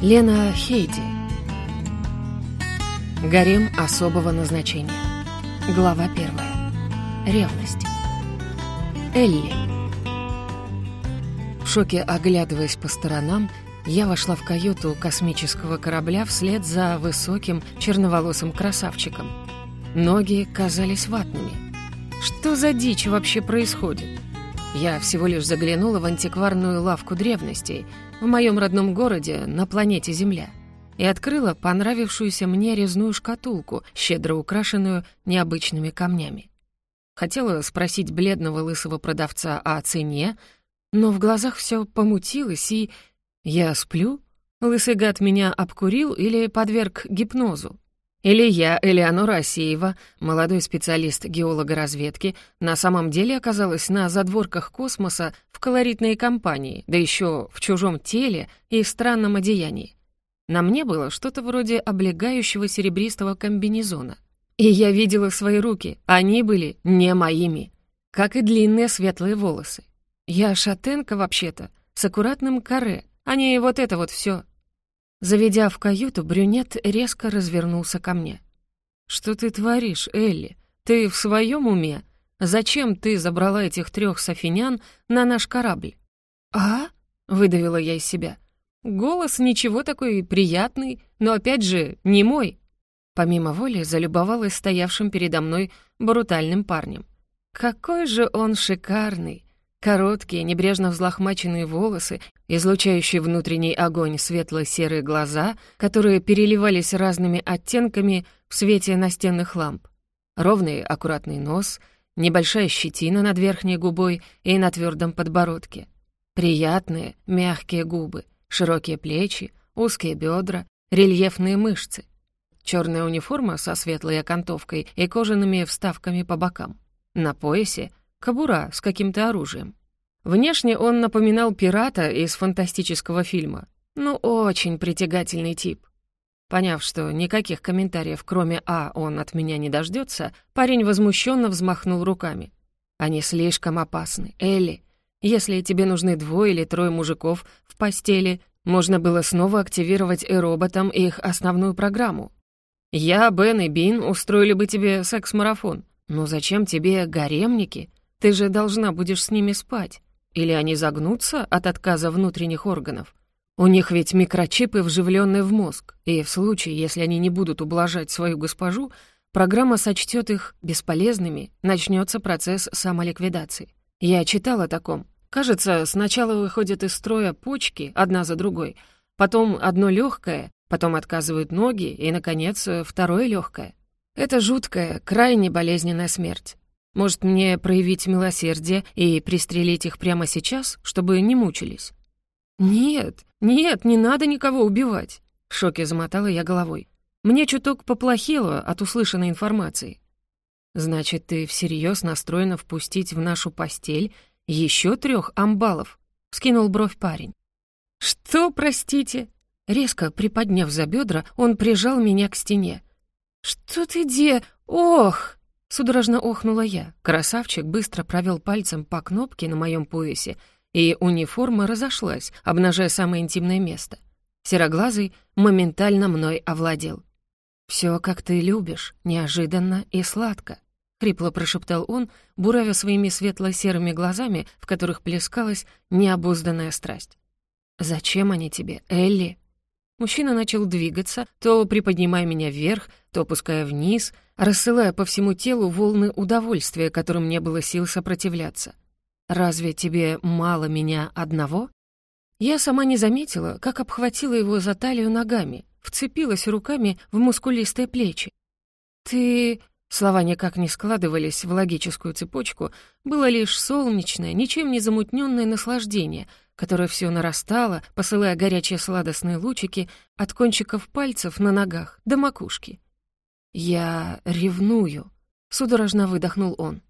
Лена Хейди. Гарем особого назначения. Глава первая. Ревность. Элли. В шоке оглядываясь по сторонам, я вошла в каюту космического корабля вслед за высоким черноволосым красавчиком. Ноги казались ватными. Что за дичь вообще происходит? Я всего лишь заглянула в антикварную лавку древностей в моем родном городе на планете Земля и открыла понравившуюся мне резную шкатулку, щедро украшенную необычными камнями. Хотела спросить бледного лысого продавца о цене, но в глазах все помутилось, и... Я сплю? Лысый гад меня обкурил или подверг гипнозу? Или я, Элеонора Асеева, молодой специалист геолога-разведки, на самом деле оказалась на задворках космоса в колоритной компании, да еще в чужом теле и странном одеянии. На мне было что-то вроде облегающего серебристого комбинезона. И я видела свои руки, они были не моими, как и длинные светлые волосы. Я шатенка вообще-то, с аккуратным каре, а не вот это вот все. Заведя в каюту, брюнет резко развернулся ко мне. «Что ты творишь, Элли? Ты в своем уме? Зачем ты забрала этих трех софинян на наш корабль?» «А?» — выдавила я из себя. «Голос ничего такой приятный, но опять же не мой». Помимо воли залюбовалась стоявшим передо мной брутальным парнем. «Какой же он шикарный! Короткие, небрежно взлохмаченные волосы, излучающие внутренний огонь светло-серые глаза, которые переливались разными оттенками в свете настенных ламп. Ровный, аккуратный нос, небольшая щетина над верхней губой и на твердом подбородке. Приятные, мягкие губы, широкие плечи, узкие бедра, рельефные мышцы. Черная униформа со светлой окантовкой и кожаными вставками по бокам. На поясе кобура с каким-то оружием. Внешне он напоминал пирата из фантастического фильма. Ну, очень притягательный тип. Поняв, что никаких комментариев, кроме «А», он от меня не дождется, парень возмущенно взмахнул руками. «Они слишком опасны, Элли. Если тебе нужны двое или трое мужиков в постели, можно было снова активировать и роботам их основную программу. Я, Бен и Бин устроили бы тебе секс-марафон. Но зачем тебе гаремники? Ты же должна будешь с ними спать. Или они загнутся от отказа внутренних органов? У них ведь микрочипы, вживленные в мозг, и в случае, если они не будут ублажать свою госпожу, программа сочтет их бесполезными, начнется процесс самоликвидации. Я читала о таком. Кажется, сначала выходят из строя почки одна за другой, потом одно легкое, потом отказывают ноги и, наконец, второе легкое. Это жуткая, крайне болезненная смерть. Может, мне проявить милосердие и пристрелить их прямо сейчас, чтобы не мучились? Нет, нет, не надо никого убивать. В шоке замотала я головой. Мне чуток поплохело от услышанной информации. Значит, ты всерьез настроена впустить в нашу постель еще трех амбалов? Скинул бровь парень. Что, простите? Резко приподняв за бедра, он прижал меня к стене. «Что ты де? Ох!» Судорожно охнула я. Красавчик быстро провел пальцем по кнопке на моем поясе, и униформа разошлась, обнажая самое интимное место. Сероглазый моментально мной овладел. «Все, как ты любишь, неожиданно и сладко», — хрипло прошептал он, буравя своими светло-серыми глазами, в которых плескалась необузданная страсть. «Зачем они тебе, Элли?» Мужчина начал двигаться, то приподнимая меня вверх, то опуская вниз, рассылая по всему телу волны удовольствия, которым не было сил сопротивляться. «Разве тебе мало меня одного?» Я сама не заметила, как обхватила его за талию ногами, вцепилась руками в мускулистые плечи. «Ты...» Слова никак не складывались в логическую цепочку, было лишь солнечное, ничем не замутненное наслаждение — которое все нарастало, посылая горячие сладостные лучики от кончиков пальцев на ногах до макушки. «Я ревную», — судорожно выдохнул он.